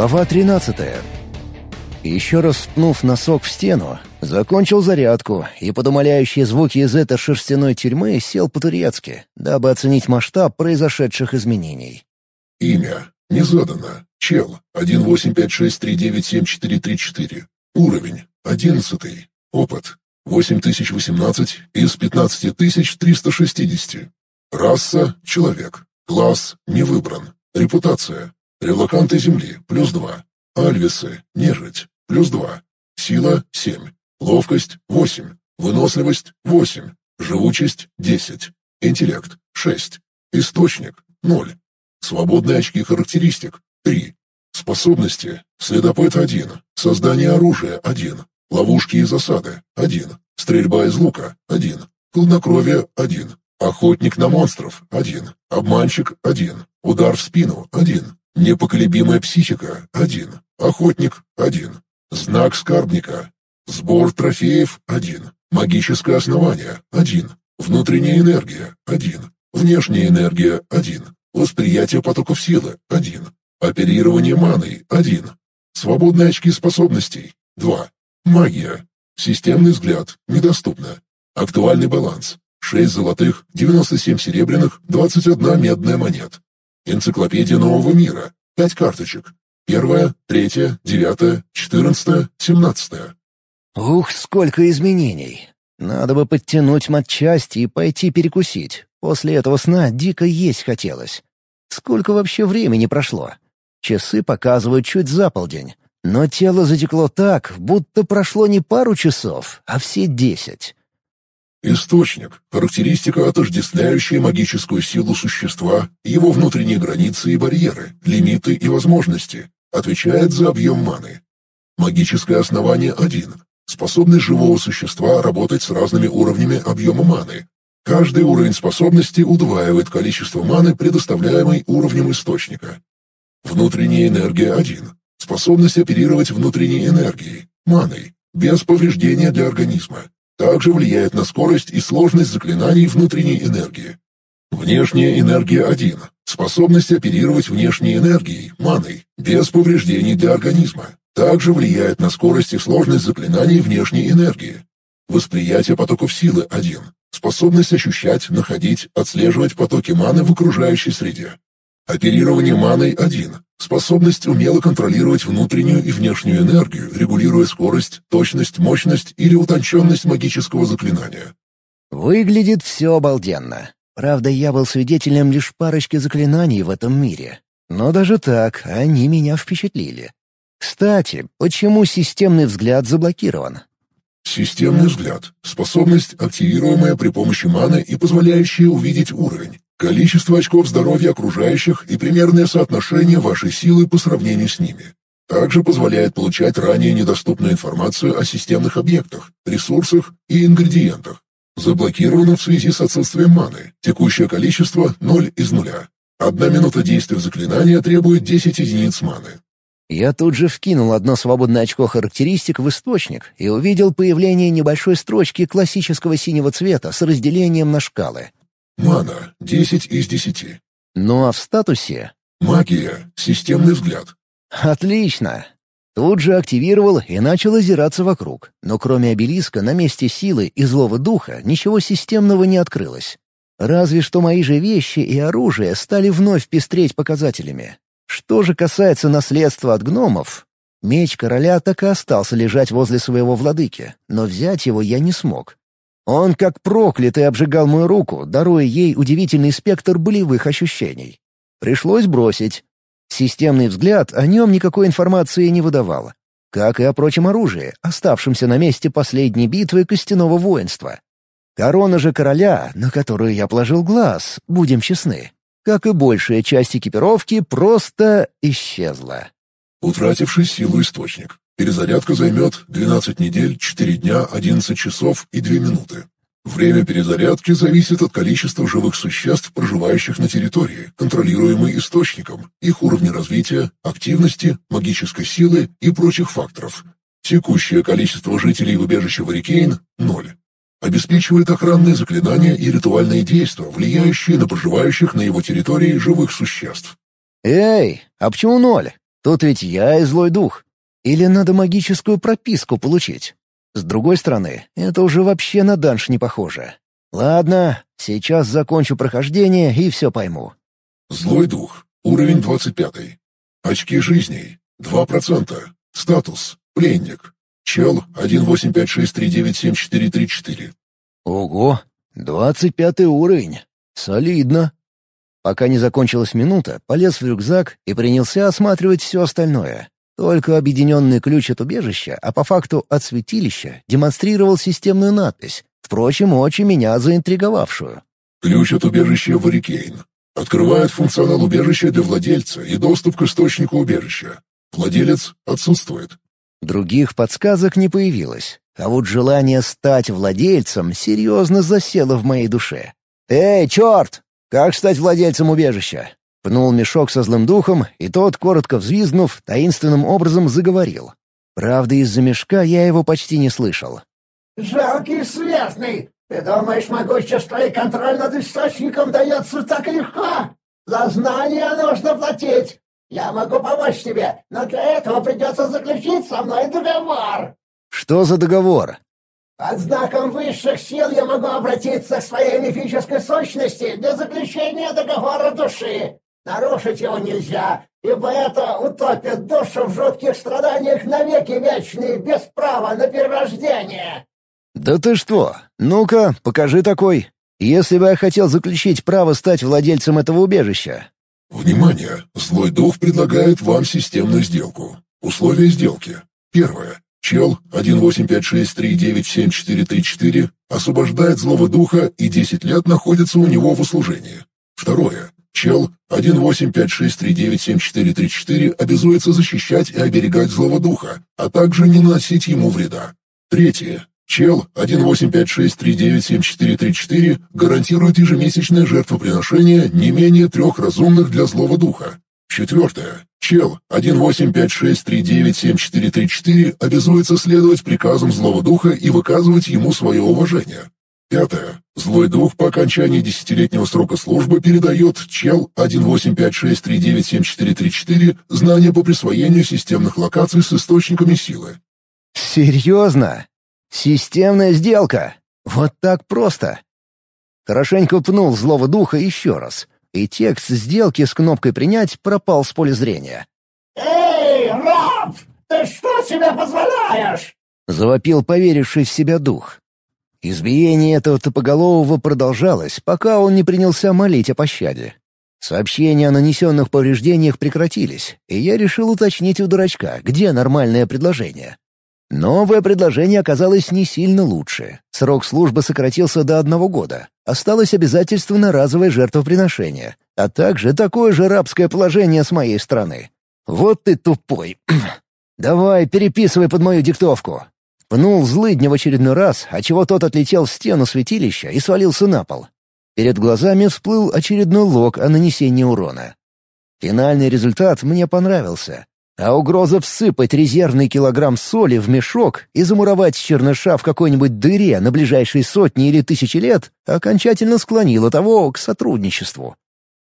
Глава 13. Еще раз пнув носок в стену, закончил зарядку и под умоляющие звуки из этой шерстяной тюрьмы сел по-турецки, дабы оценить масштаб произошедших изменений. Имя. Не задано. Чел. 18563974434. Уровень. Одиннадцатый. Опыт. 8018 из 15360. Раса — человек. Класс — не выбран. Репутация. Релаканты Земли — плюс два. Альвисы — нежить — плюс два. Сила — семь. Ловкость — восемь. Выносливость — восемь. Живучесть — десять. Интеллект — шесть. Источник — ноль. Свободные очки характеристик — три. Способности — следопыт — один. Создание оружия — один. Ловушки и засады — один. Стрельба из лука — один. Хладнокровие — один. Охотник на монстров — один. Обманщик — один. Удар в спину — один. Непоколебимая психика — один. Охотник — один. Знак скарбника. Сбор трофеев — один. Магическое основание — один. Внутренняя энергия — один. Внешняя энергия — один. Восприятие потоков силы — один. Оперирование маной — один. Свободные очки способностей — два. Магия. Системный взгляд. Недоступно. Актуальный баланс. 6 золотых, 97 серебряных, 21 медная монет. Энциклопедия нового мира. 5 карточек. Первая, третья, девятая, четырнадцатая, семнадцатая. Ух, сколько изменений. Надо бы подтянуть матчасти и пойти перекусить. После этого сна дико есть хотелось. Сколько вообще времени прошло? Часы показывают чуть за полдень. Но тело затекло так, будто прошло не пару часов, а все десять. Источник — характеристика, отождествляющая магическую силу существа, его внутренние границы и барьеры, лимиты и возможности, отвечает за объем маны. Магическое основание один. Способность живого существа работать с разными уровнями объема маны. Каждый уровень способности удваивает количество маны, предоставляемой уровнем источника. Внутренняя энергия один. Способность оперировать внутренней энергией, маной, без повреждения для организма. Также влияет на скорость и сложность заклинаний внутренней энергии. Внешняя энергия 1. Способность оперировать внешней энергией, маной, без повреждений для организма. Также влияет на скорость и сложность заклинаний внешней энергии. Восприятие потоков силы 1. Способность ощущать, находить, отслеживать потоки маны в окружающей среде. Оперирование маной 1. Способность умело контролировать внутреннюю и внешнюю энергию, регулируя скорость, точность, мощность или утонченность магического заклинания. Выглядит все обалденно. Правда, я был свидетелем лишь парочки заклинаний в этом мире. Но даже так они меня впечатлили. Кстати, почему системный взгляд заблокирован? Системный взгляд — способность, активируемая при помощи маны и позволяющая увидеть уровень, количество очков здоровья окружающих и примерное соотношение вашей силы по сравнению с ними. Также позволяет получать ранее недоступную информацию о системных объектах, ресурсах и ингредиентах. Заблокировано в связи с отсутствием маны. Текущее количество — 0 из нуля. Одна минута действия заклинания требует 10 единиц маны. Я тут же вкинул одно свободное очко характеристик в источник и увидел появление небольшой строчки классического синего цвета с разделением на шкалы. Мана — 10 из 10. Ну а в статусе... Магия — системный взгляд. Отлично. Тут же активировал и начал озираться вокруг, но кроме обелиска на месте силы и злого духа ничего системного не открылось. Разве что мои же вещи и оружие стали вновь пестреть показателями. Что же касается наследства от гномов, меч короля так и остался лежать возле своего владыки, но взять его я не смог. Он как проклятый обжигал мою руку, даруя ей удивительный спектр болевых ощущений. Пришлось бросить. Системный взгляд о нем никакой информации не выдавал. Как и о прочем оружии, оставшемся на месте последней битвы костяного воинства. Корона же короля, на которую я положил глаз, будем честны, как и большая часть экипировки, просто исчезла. Утративший силу источник. Перезарядка займет 12 недель, 4 дня, 11 часов и 2 минуты. Время перезарядки зависит от количества живых существ, проживающих на территории, контролируемой источником, их уровня развития, активности, магической силы и прочих факторов. Текущее количество жителей в убежище Варикейн – ноль. Обеспечивает охранные заклинания и ритуальные действия, влияющие на проживающих на его территории живых существ. «Эй, а почему ноль? Тут ведь я и злой дух. Или надо магическую прописку получить? С другой стороны, это уже вообще на данж не похоже. Ладно, сейчас закончу прохождение и все пойму. Злой дух. Уровень 25. Очки жизней. 2%. Статус. Пленник. Чел 18563974434. Ого, двадцать пятый уровень. Солидно. Пока не закончилась минута, полез в рюкзак и принялся осматривать все остальное. Только объединенный ключ от убежища, а по факту от святилища, демонстрировал системную надпись, впрочем, очень меня заинтриговавшую. Ключ от убежища Варикейн. Открывает функционал убежища для владельца и доступ к источнику убежища. Владелец отсутствует. Других подсказок не появилось, а вот желание стать владельцем серьезно засело в моей душе. «Эй, черт! Как стать владельцем убежища?» Пнул мешок со злым духом, и тот, коротко взвизгнув, таинственным образом заговорил. Правда, из-за мешка я его почти не слышал. «Жалкий смертный! Ты думаешь, могущество и контроль над источником дается так легко? За знания нужно платить! Я могу помочь тебе, но для этого придется заключить со мной договор!» «Что за договор?» «Под знаком высших сил я могу обратиться к своей мифической сущности для заключения договора души. Нарушить его нельзя, ибо это утопит душу в жутких страданиях навеки вечные, без права на перерождение». «Да ты что? Ну-ка, покажи такой. Если бы я хотел заключить право стать владельцем этого убежища, Внимание! Злой дух предлагает вам системную сделку. Условия сделки. Первое. Чел 18563974434 освобождает злого духа и 10 лет находится у него в услужении. Второе. Чел 18563974434 обязуется защищать и оберегать злого духа, а также не наносить ему вреда. Третье. Чел 18563974434 гарантирует ежемесячное жертвоприношение не менее трех разумных для злого духа. Четвертое. Чел 18563974434 обязуется следовать приказам злого духа и выказывать ему свое уважение. Пятое. Злой дух по окончании десятилетнего срока службы передает чел 18563974434 знания по присвоению системных локаций с источниками силы. Серьезно? Системная сделка. Вот так просто. Хорошенько пнул злого духа еще раз, и текст сделки с кнопкой «Принять» пропал с поля зрения. «Эй, раб! Ты что себе позволяешь?» — завопил поверивший в себя дух. Избиение этого топоголового продолжалось, пока он не принялся молить о пощаде. Сообщения о нанесенных повреждениях прекратились, и я решил уточнить у дурачка, где нормальное предложение. Новое предложение оказалось не сильно лучше. Срок службы сократился до одного года. Осталось обязательство на разовое жертвоприношение, а также такое же рабское положение с моей стороны. Вот ты тупой. Давай, переписывай под мою диктовку. Пнул злыдня в очередной раз, отчего тот отлетел в стену святилища и свалился на пол. Перед глазами всплыл очередной лог о нанесении урона. Финальный результат мне понравился. А угроза всыпать резервный килограмм соли в мешок и замуровать черныша в какой-нибудь дыре на ближайшие сотни или тысячи лет окончательно склонила того к сотрудничеству.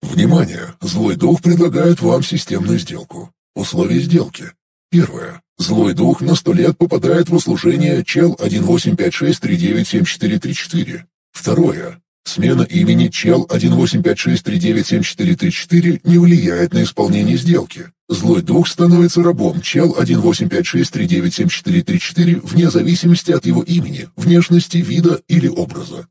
Внимание! Злой дух предлагает вам системную сделку. Условия сделки. Первое. Злой дух на сто лет попадает в услужение чел 18563974434. Второе. Смена имени чел 18563974434 не влияет на исполнение сделки. Злой дух становится рабом чел 18563974434 вне зависимости от его имени, внешности, вида или образа.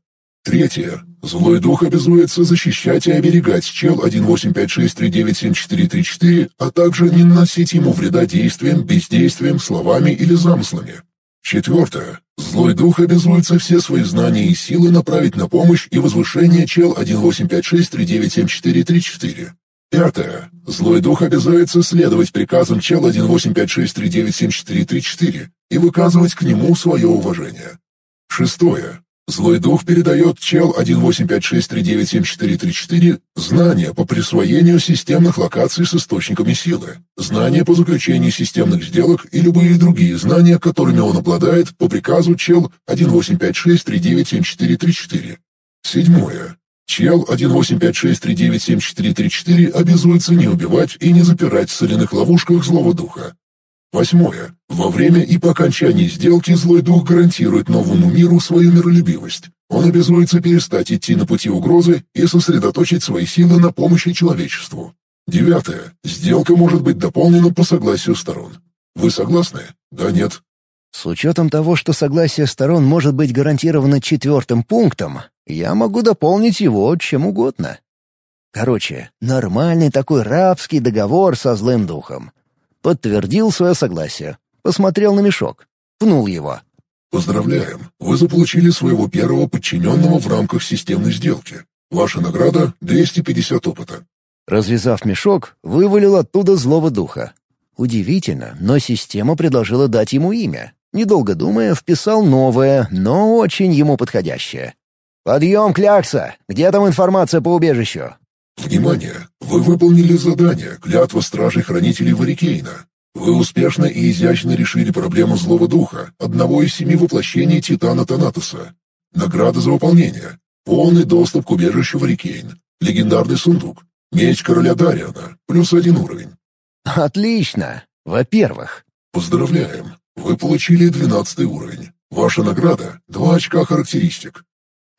Третье. Злой дух обязуется защищать и оберегать чел 18563974434, а также не наносить ему вреда действием, бездействием, словами или замыслами. Четвертое. Злой дух обязуется все свои знания и силы направить на помощь и возвышение чел 18563974434. Пятое. Злой дух обязуется следовать приказам чел 18563974434 и выказывать к нему свое уважение. Шестое. Злой дух передает чел 18563974434 знания по присвоению системных локаций с источниками силы, знания по заключению системных сделок и любые другие знания, которыми он обладает по приказу чел 18563974434. Седьмое. Чел 1856397434 обязуется не убивать и не запирать в соляных ловушках злого духа. Восьмое. Во время и по окончании сделки злой дух гарантирует новому миру свою миролюбивость. Он обязуется перестать идти на пути угрозы и сосредоточить свои силы на помощи человечеству. Девятое. Сделка может быть дополнена по согласию сторон. Вы согласны? Да, нет? С учетом того, что согласие сторон может быть гарантировано четвертым пунктом, я могу дополнить его чем угодно. Короче, нормальный такой рабский договор со злым духом. Подтвердил свое согласие. Посмотрел на мешок. Пнул его. Поздравляем, вы заполучили своего первого подчиненного в рамках системной сделки. Ваша награда — 250 опыта. Развязав мешок, вывалил оттуда злого духа. Удивительно, но система предложила дать ему имя. Недолго думая, вписал новое, но очень ему подходящее. «Подъем, Клякса! Где там информация по убежищу?» «Внимание! Вы выполнили задание «Клятва Стражей-Хранителей Варикейна». Вы успешно и изящно решили проблему злого духа, одного из семи воплощений Титана Танатоса. Награда за выполнение. Полный доступ к убежищу Варикейн. Легендарный сундук. Меч короля Дариана. Плюс один уровень. Отлично. Во-первых. Поздравляем. Вы получили двенадцатый уровень. Ваша награда — два очка характеристик.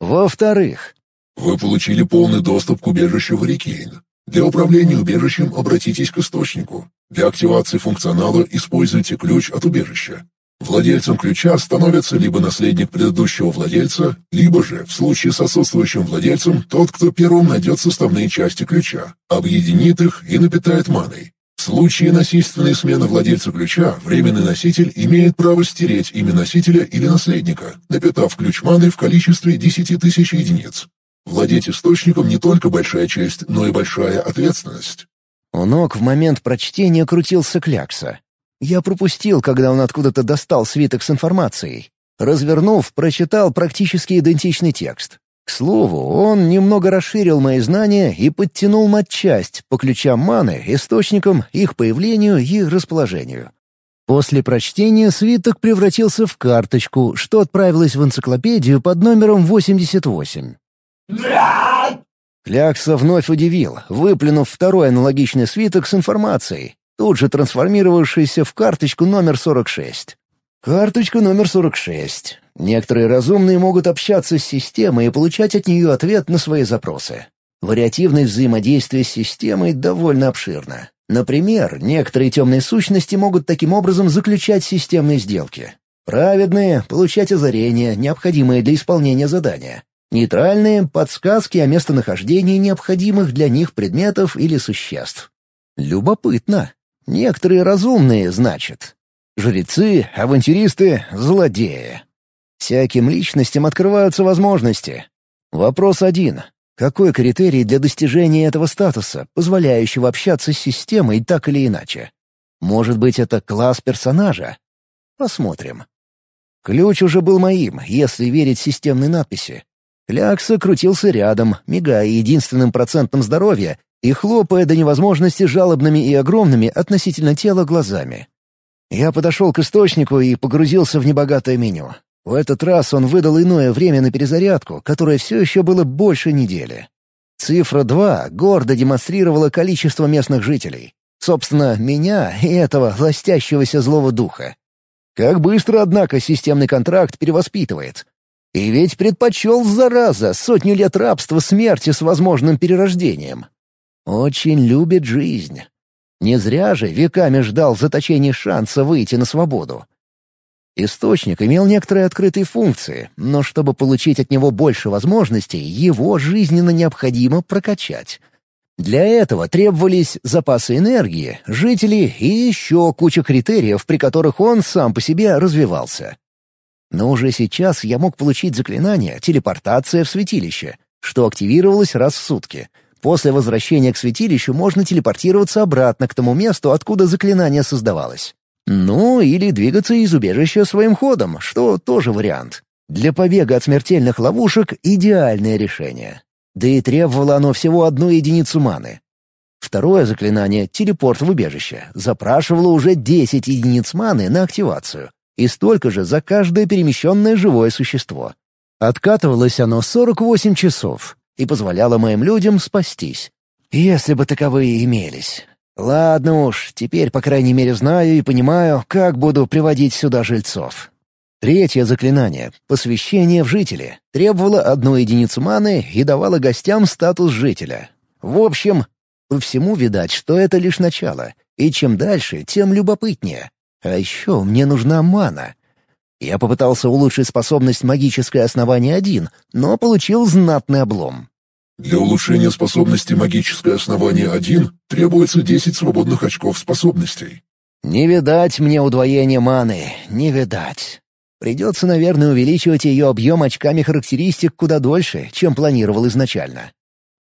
Во-вторых, вы получили полный доступ к убежищу Варикейн. Для управления убежищем обратитесь к источнику. Для активации функционала используйте ключ от убежища. Владельцем ключа становится либо наследник предыдущего владельца, либо же, в случае с отсутствующим владельцем, тот, кто первым найдет составные части ключа, объединит их и напитает маной. В случае насильственной смены владельца ключа, временный носитель имеет право стереть имя носителя или наследника, напитав ключ маны в количестве 10 тысяч единиц. Владеть источником не только большая честь, но и большая ответственность. У ног в момент прочтения крутился клякса. Я пропустил, когда он откуда-то достал свиток с информацией. Развернув, прочитал практически идентичный текст. К слову, он немного расширил мои знания и подтянул матчасть по ключам маны, источникам, их появлению и расположению. После прочтения свиток превратился в карточку, что отправилась в энциклопедию под номером 88. Клякса вновь удивил, выплюнув второй аналогичный свиток с информацией, тут же трансформировавшийся в карточку номер 46. Карточка номер 46. Некоторые разумные могут общаться с системой и получать от нее ответ на свои запросы. Вариативность взаимодействия с системой довольно обширна. Например, некоторые темные сущности могут таким образом заключать системные сделки. Праведные — получать озарения, необходимые для исполнения задания. Нейтральные — подсказки о местонахождении необходимых для них предметов или существ. Любопытно. Некоторые разумные, значит. Жрецы, авантюристы, злодеи. Всяким личностям открываются возможности. Вопрос один. Какой критерий для достижения этого статуса, позволяющего общаться с системой так или иначе? Может быть, это класс персонажа? Посмотрим. Ключ уже был моим, если верить системной надписи. Клякса крутился рядом, мигая единственным процентом здоровья и хлопая до невозможности жалобными и огромными относительно тела глазами. Я подошел к источнику и погрузился в небогатое меню. В этот раз он выдал иное время на перезарядку, которое все еще было больше недели. Цифра 2 гордо демонстрировала количество местных жителей. Собственно, меня и этого ластящегося злого духа. Как быстро, однако, системный контракт перевоспитывает. И ведь предпочел, зараза, сотню лет рабства смерти с возможным перерождением. Очень любит жизнь. Не зря же веками ждал заточения шанса выйти на свободу. Источник имел некоторые открытые функции, но чтобы получить от него больше возможностей, его жизненно необходимо прокачать. Для этого требовались запасы энергии, жители и еще куча критериев, при которых он сам по себе развивался. Но уже сейчас я мог получить заклинание «Телепортация в святилище», что активировалось раз в сутки. После возвращения к святилищу можно телепортироваться обратно к тому месту, откуда заклинание создавалось. Ну, или двигаться из убежища своим ходом, что тоже вариант. Для побега от смертельных ловушек — идеальное решение. Да и требовало оно всего одну единицу маны. Второе заклинание — телепорт в убежище — запрашивало уже 10 единиц маны на активацию, и столько же за каждое перемещенное живое существо. Откатывалось оно 48 часов, и позволяла моим людям спастись. Если бы таковые имелись. Ладно уж, теперь, по крайней мере, знаю и понимаю, как буду приводить сюда жильцов. Третье заклинание — посвящение в жители — требовало одну единицу маны и давало гостям статус жителя. В общем, по всему видать, что это лишь начало, и чем дальше, тем любопытнее. А еще мне нужна мана. Я попытался улучшить способность магическое основание один, но получил знатный облом. Для улучшения способности магическое основание один требуется 10 свободных очков способностей. Не видать мне удвоения маны, не видать. Придется, наверное, увеличивать ее объем очками характеристик куда дольше, чем планировал изначально.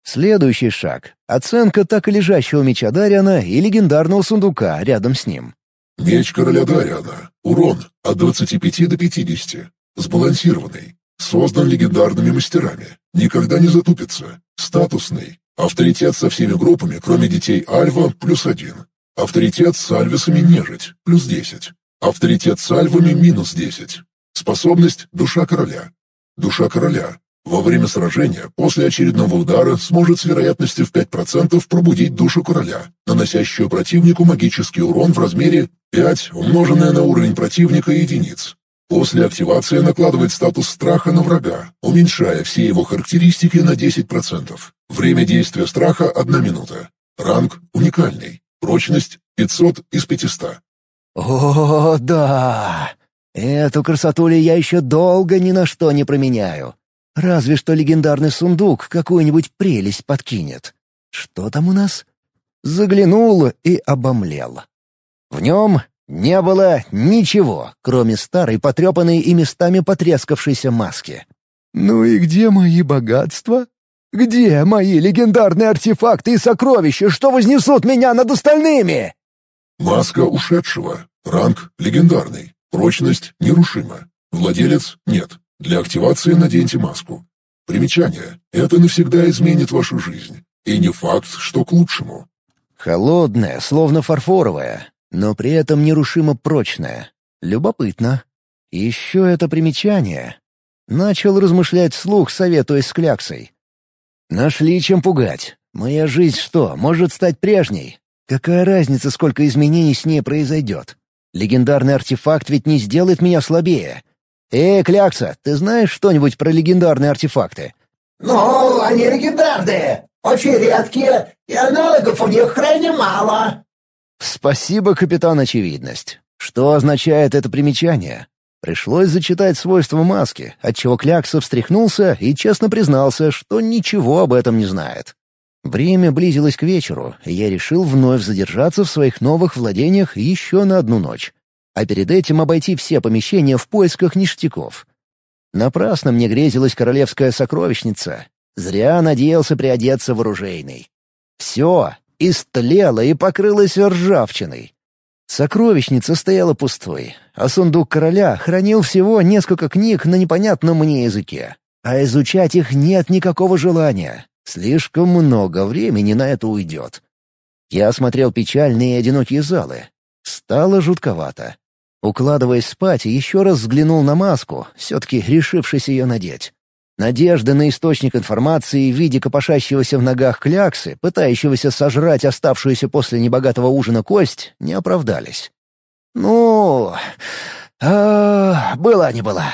Следующий шаг — оценка так и лежащего меча Дариана и легендарного сундука рядом с ним. Меч короля Дариана. Урон от 25 до 50. Сбалансированный. Создан легендарными мастерами. Никогда не затупится. Статусный. Авторитет со всеми группами, кроме детей Альва, плюс один. Авторитет с альвисами нежить, плюс десять. Авторитет с альвами минус 10. Способность «Душа короля». Душа короля. Во время сражения, после очередного удара, сможет с вероятностью в 5% пробудить душу короля, наносящую противнику магический урон в размере 5, умноженное на уровень противника единиц. После активации накладывает статус страха на врага, уменьшая все его характеристики на 10%. Время действия страха — 1 минута. Ранг уникальный. Прочность 500 из 500. О, да! Эту красотулю я еще долго ни на что не променяю. Разве что легендарный сундук какую-нибудь прелесть подкинет. Что там у нас? Заглянул и обомлел. В нем не было ничего, кроме старой потрепанной и местами потрескавшейся маски. «Ну и где мои богатства? Где мои легендарные артефакты и сокровища, что вознесут меня над остальными?» Маска ушедшего. Ранг легендарный. Прочность нерушима. Владелец нет. Для активации наденьте маску. Примечание. Это навсегда изменит вашу жизнь. И не факт, что к лучшему. Холодная, словно фарфоровая, но при этом нерушимо прочная. Любопытно. Еще это примечание. Начал размышлять вслух, советуясь с кляксой. Нашли чем пугать. Моя жизнь что, может стать прежней? Какая разница, сколько изменений с ней произойдет? Легендарный артефакт ведь не сделает меня слабее. Эй, Клякса, ты знаешь что-нибудь про легендарные артефакты? Ну, они легендарные, очень редкие, и аналогов у них крайне мало. Спасибо, капитан Очевидность. Что означает это примечание? Пришлось зачитать свойства маски, отчего Клякса встряхнулся и честно признался, что ничего об этом не знает. Время близилось к вечеру, и я решил вновь задержаться в своих новых владениях еще на одну ночь, а перед этим обойти все помещения в поисках ништяков. Напрасно мне грезилась королевская сокровищница. Зря надеялся приодеться в оружейный. Все истлело и покрылось ржавчиной. Сокровищница стояла пустой, а сундук короля хранил всего несколько книг на непонятном мне языке. А изучать их нет никакого желания. Слишком много времени на это уйдет. Я осмотрел печальные и одинокие залы. Стало жутковато. Укладываясь спать, еще раз взглянул на маску, все-таки решившись ее надеть. Надежды на источник информации в виде копошащегося в ногах кляксы, пытающегося сожрать оставшуюся после небогатого ужина кость, не оправдались. «Ну... А, была не была».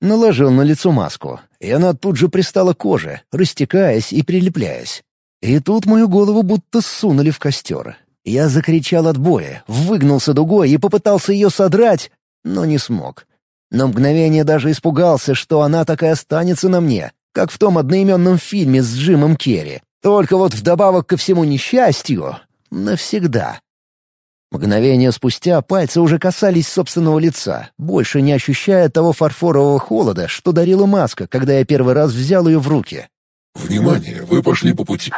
Наложил на лицо маску, и она тут же пристала к коже, растекаясь и прилепляясь. И тут мою голову будто сунули в костер. Я закричал от боли, выгнулся дугой и попытался ее содрать, но не смог. На мгновение даже испугался, что она так и останется на мне, как в том одноименном фильме с Джимом Керри. Только вот вдобавок ко всему несчастью — навсегда. Мгновение спустя пальцы уже касались собственного лица, больше не ощущая того фарфорового холода, что дарила маска, когда я первый раз взял ее в руки. «Внимание! Вы пошли по пути...»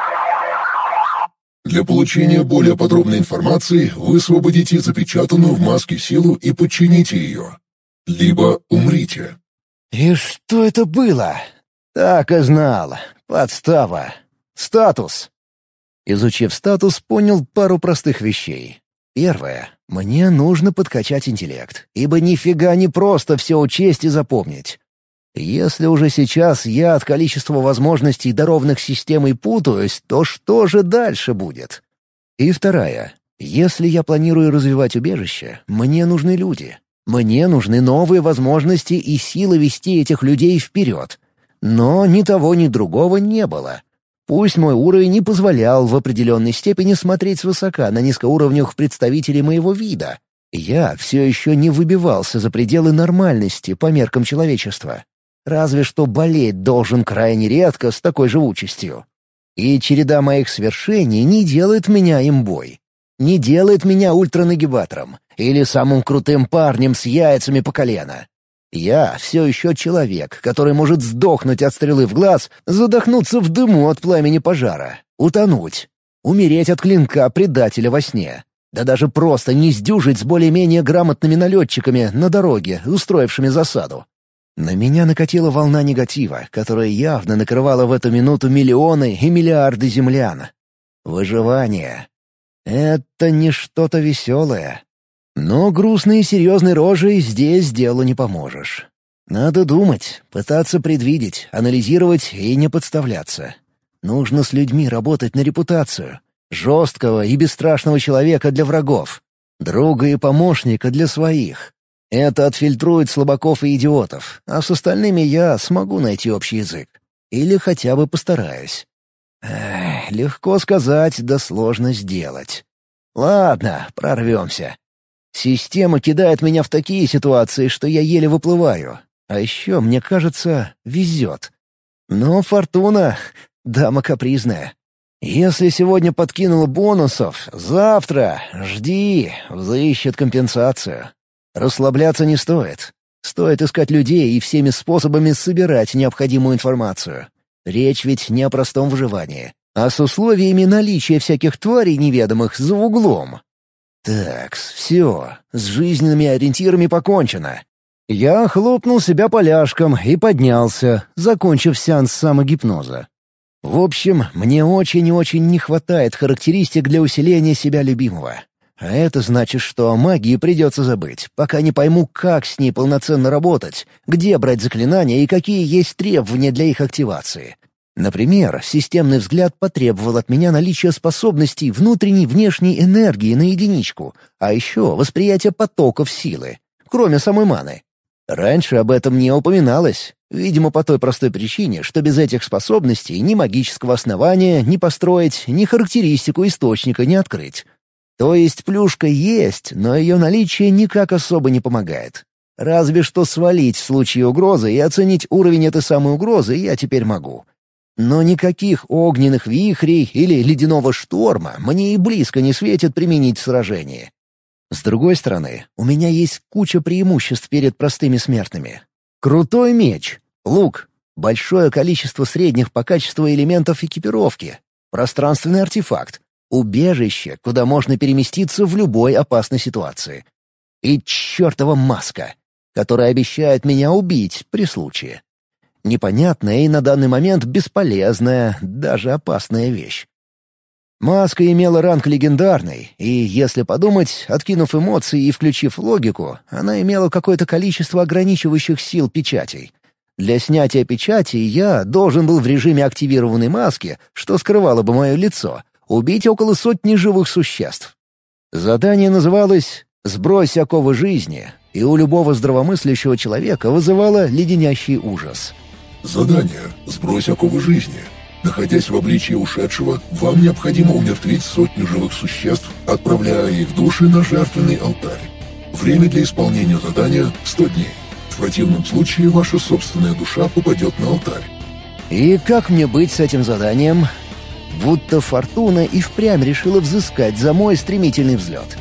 Для получения более подробной информации вы освободите запечатанную в маске силу и подчините ее. Либо умрите. И что это было? Так и знал. Подстава. Статус. Изучив статус, понял пару простых вещей. Первое. Мне нужно подкачать интеллект, ибо нифига не просто все учесть и запомнить. Если уже сейчас я от количества возможностей дарованных системой путаюсь, то что же дальше будет? И вторая. Если я планирую развивать убежище, мне нужны люди. Мне нужны новые возможности и силы вести этих людей вперед. Но ни того, ни другого не было. Пусть мой уровень не позволял в определенной степени смотреть свысока на низкоуровневых представителей моего вида, я все еще не выбивался за пределы нормальности по меркам человечества. Разве что болеть должен крайне редко с такой живучестью. И череда моих свершений не делает меня имбой. Не делает меня ультранагибатором или самым крутым парнем с яйцами по колено. Я все еще человек, который может сдохнуть от стрелы в глаз, задохнуться в дыму от пламени пожара, утонуть, умереть от клинка предателя во сне. Да даже просто не сдюжить с более-менее грамотными налетчиками на дороге, устроившими засаду. На меня накатила волна негатива, которая явно накрывала в эту минуту миллионы и миллиарды землян. Выживание. Это не что-то веселое. Но грустной и серьезной рожей здесь делу не поможешь. Надо думать, пытаться предвидеть, анализировать и не подставляться. Нужно с людьми работать на репутацию. Жесткого и бесстрашного человека для врагов. Друга и помощника для своих. Это отфильтрует слабаков и идиотов, а с остальными я смогу найти общий язык. Или хотя бы постараюсь. Эх, легко сказать, да сложно сделать. Ладно, прорвемся. Система кидает меня в такие ситуации, что я еле выплываю. А еще, мне кажется, везет. Но фортуна — дама капризная. Если сегодня подкинула бонусов, завтра жди, взыщет компенсацию. Расслабляться не стоит. Стоит искать людей и всеми способами собирать необходимую информацию. Речь ведь не о простом выживании, а с условиями наличия всяких тварей неведомых за углом. Так, все, с жизненными ориентирами покончено. Я хлопнул себя поляшком и поднялся, закончив сеанс самогипноза. В общем, мне очень и очень не хватает характеристик для усиления себя любимого. А это значит, что о магии придется забыть, пока не пойму, как с ней полноценно работать, где брать заклинания и какие есть требования для их активации. Например, системный взгляд потребовал от меня наличия способностей внутренней внешней энергии на единичку, а еще восприятие потоков силы, кроме самой маны. Раньше об этом не упоминалось, видимо, по той простой причине, что без этих способностей ни магического основания не построить, ни характеристику источника не открыть. То есть плюшка есть, но ее наличие никак особо не помогает. Разве что свалить в случае угрозы и оценить уровень этой самой угрозы я теперь могу. Но никаких огненных вихрей или ледяного шторма мне и близко не светит применить в сражении. С другой стороны, у меня есть куча преимуществ перед простыми смертными. Крутой меч, лук, большое количество средних по качеству элементов экипировки, пространственный артефакт, убежище, куда можно переместиться в любой опасной ситуации. И чертова маска, которая обещает меня убить при случае. Непонятная и на данный момент бесполезная, даже опасная вещь. Маска имела ранг легендарный, и, если подумать, откинув эмоции и включив логику, она имела какое-то количество ограничивающих сил печатей. Для снятия печати я должен был в режиме активированной маски, что скрывало бы мое лицо, убить около сотни живых существ. Задание называлось «Сбрось оковы жизни», и у любого здравомыслящего человека вызывало леденящий ужас — Задание «Сбрось оковы жизни». Находясь в обличии ушедшего, вам необходимо умертвить сотню живых существ, отправляя их души на жертвенный алтарь. Время для исполнения задания — 100 дней. В противном случае ваша собственная душа попадет на алтарь. И как мне быть с этим заданием? Будто фортуна и впрямь решила взыскать за мой стремительный взлет.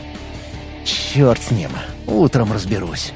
Черт с ним, утром разберусь.